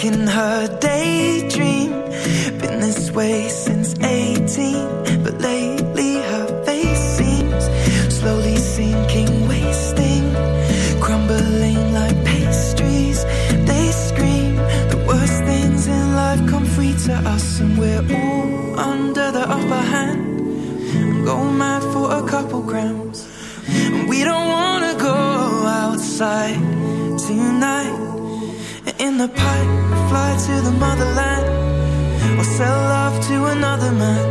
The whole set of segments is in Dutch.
can the motherland Or sell love to another man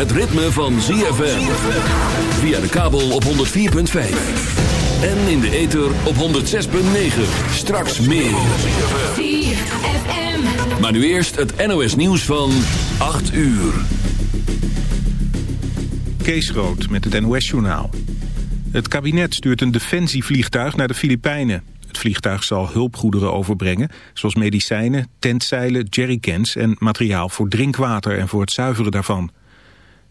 het ritme van ZFM. Via de kabel op 104.5. En in de ether op 106.9. Straks meer. ZFM. Maar nu eerst het NOS nieuws van 8 uur. Kees Rood met het NOS journaal. Het kabinet stuurt een defensievliegtuig naar de Filipijnen. Het vliegtuig zal hulpgoederen overbrengen, zoals medicijnen, tentzeilen, jerrycans en materiaal voor drinkwater en voor het zuiveren daarvan.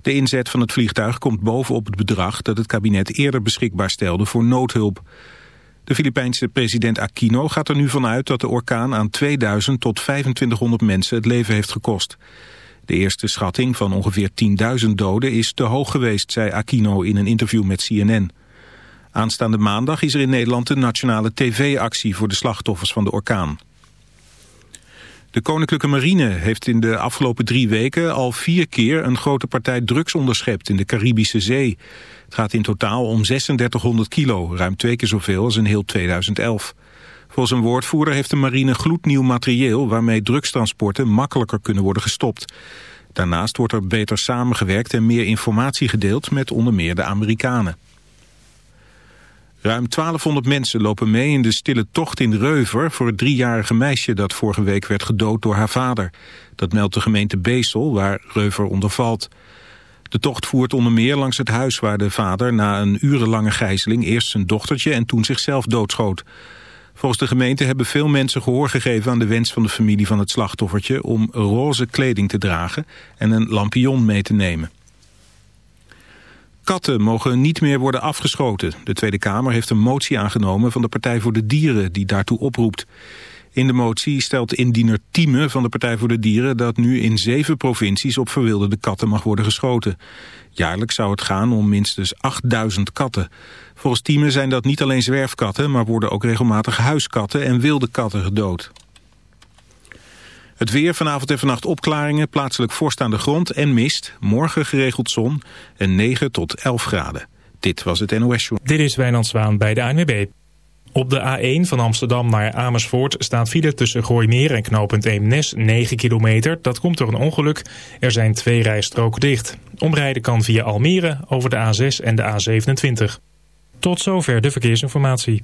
De inzet van het vliegtuig komt bovenop het bedrag dat het kabinet eerder beschikbaar stelde voor noodhulp. De Filipijnse president Aquino gaat er nu vanuit dat de orkaan aan 2000 tot 2500 mensen het leven heeft gekost. De eerste schatting van ongeveer 10.000 doden is te hoog geweest, zei Aquino in een interview met CNN. Aanstaande maandag is er in Nederland de nationale tv-actie voor de slachtoffers van de orkaan. De Koninklijke Marine heeft in de afgelopen drie weken al vier keer een grote partij drugs onderschept in de Caribische Zee. Het gaat in totaal om 3600 kilo, ruim twee keer zoveel als in heel 2011. Volgens een woordvoerder heeft de marine gloednieuw materieel waarmee drugstransporten makkelijker kunnen worden gestopt. Daarnaast wordt er beter samengewerkt en meer informatie gedeeld met onder meer de Amerikanen. Ruim 1200 mensen lopen mee in de stille tocht in Reuver... voor het driejarige meisje dat vorige week werd gedood door haar vader. Dat meldt de gemeente Beesel, waar Reuver onder valt. De tocht voert onder meer langs het huis waar de vader... na een urenlange gijzeling eerst zijn dochtertje en toen zichzelf doodschoot. Volgens de gemeente hebben veel mensen gehoor gegeven aan de wens van de familie van het slachtoffertje... om roze kleding te dragen en een lampion mee te nemen. Katten mogen niet meer worden afgeschoten. De Tweede Kamer heeft een motie aangenomen van de Partij voor de Dieren die daartoe oproept. In de motie stelt indiener Tieme van de Partij voor de Dieren dat nu in zeven provincies op verwilderde katten mag worden geschoten. Jaarlijks zou het gaan om minstens 8000 katten. Volgens Tieme zijn dat niet alleen zwerfkatten, maar worden ook regelmatig huiskatten en wilde katten gedood. Het weer vanavond en vannacht opklaringen, plaatselijk vorst aan de grond en mist. Morgen geregeld zon en 9 tot 11 graden. Dit was het NOS Show. Dit is Wijnand Zwaan bij de ANWB. Op de A1 van Amsterdam naar Amersfoort staat file tussen Gooimeer en knooppunt Eemnes 9 kilometer. Dat komt door een ongeluk. Er zijn twee rijstroken dicht. Omrijden kan via Almere over de A6 en de A27. Tot zover de verkeersinformatie.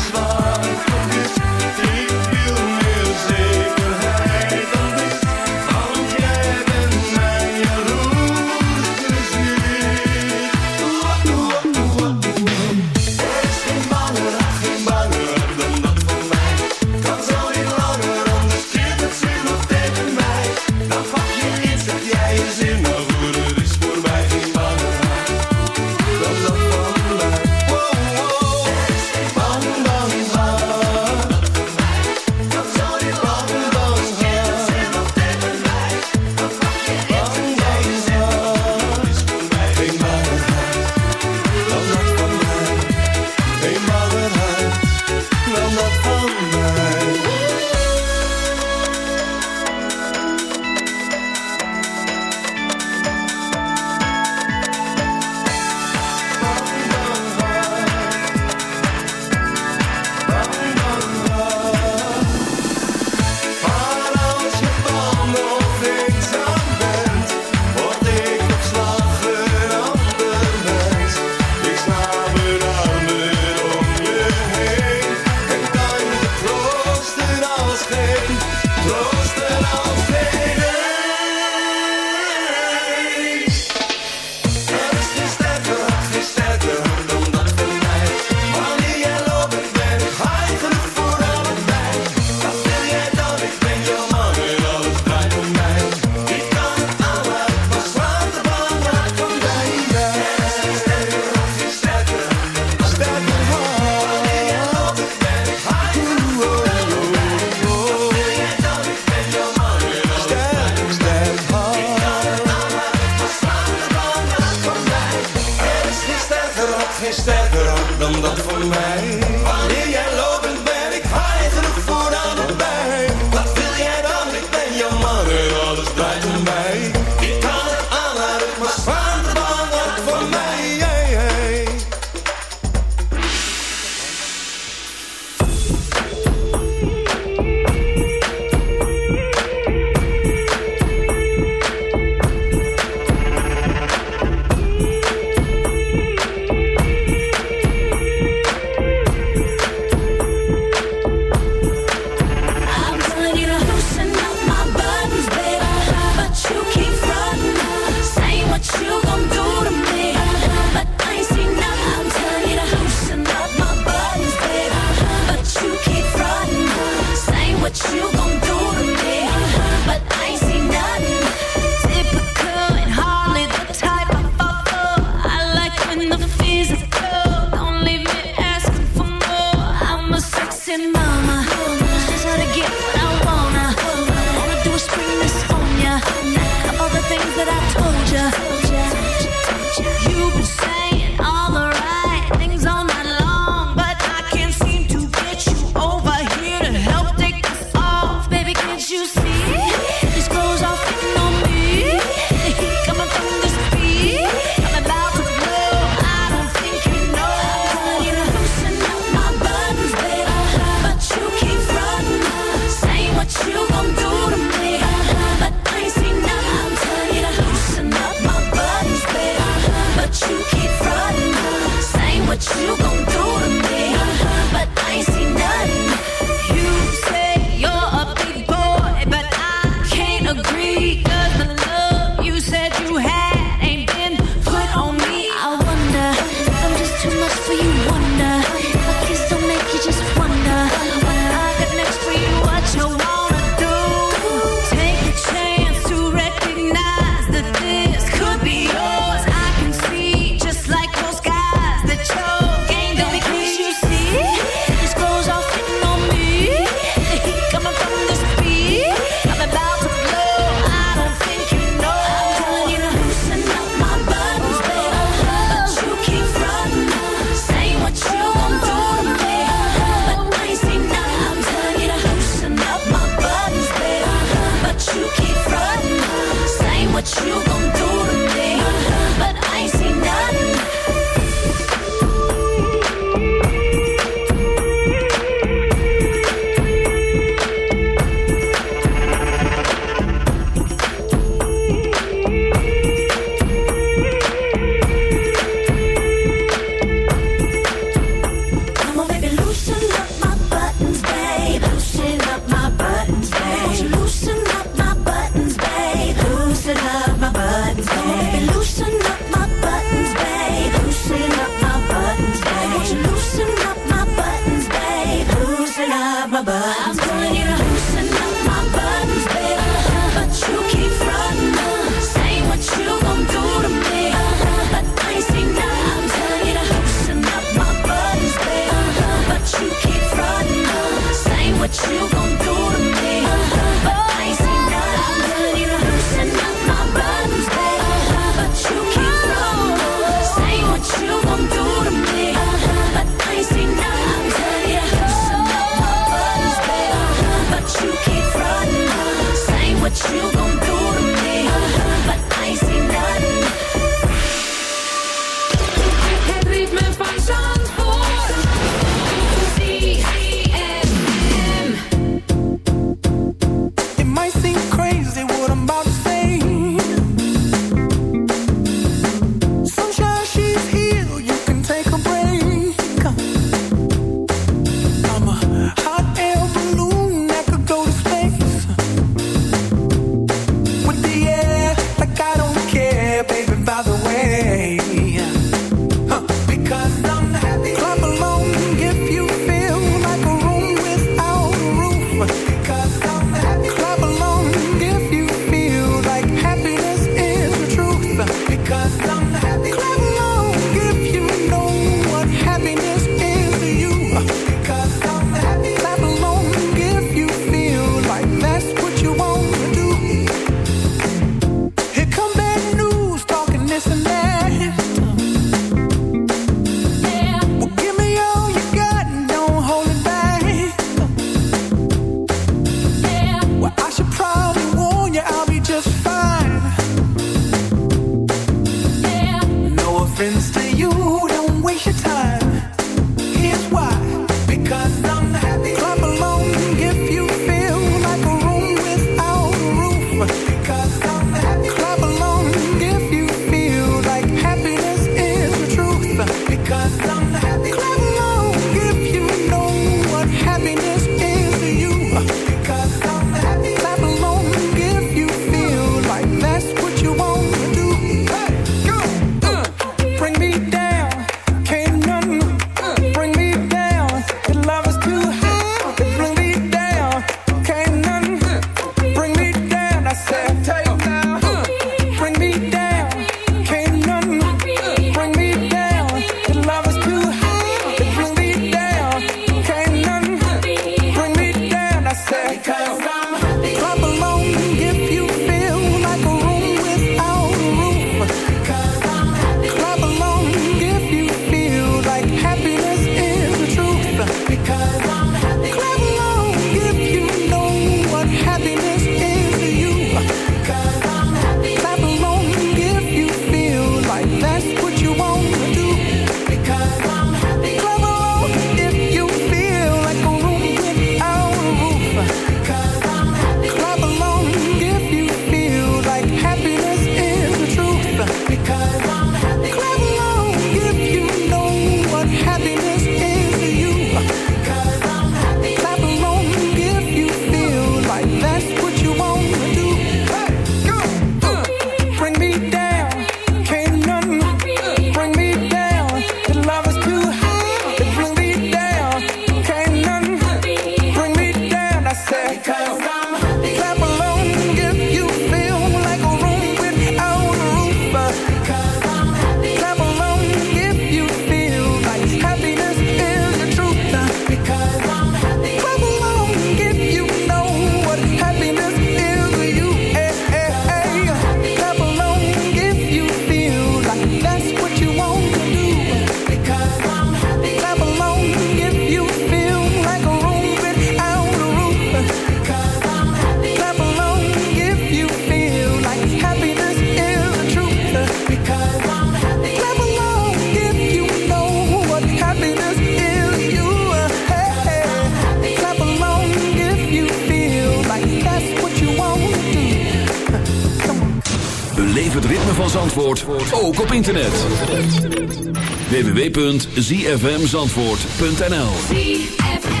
www.zfmzandvoort.nl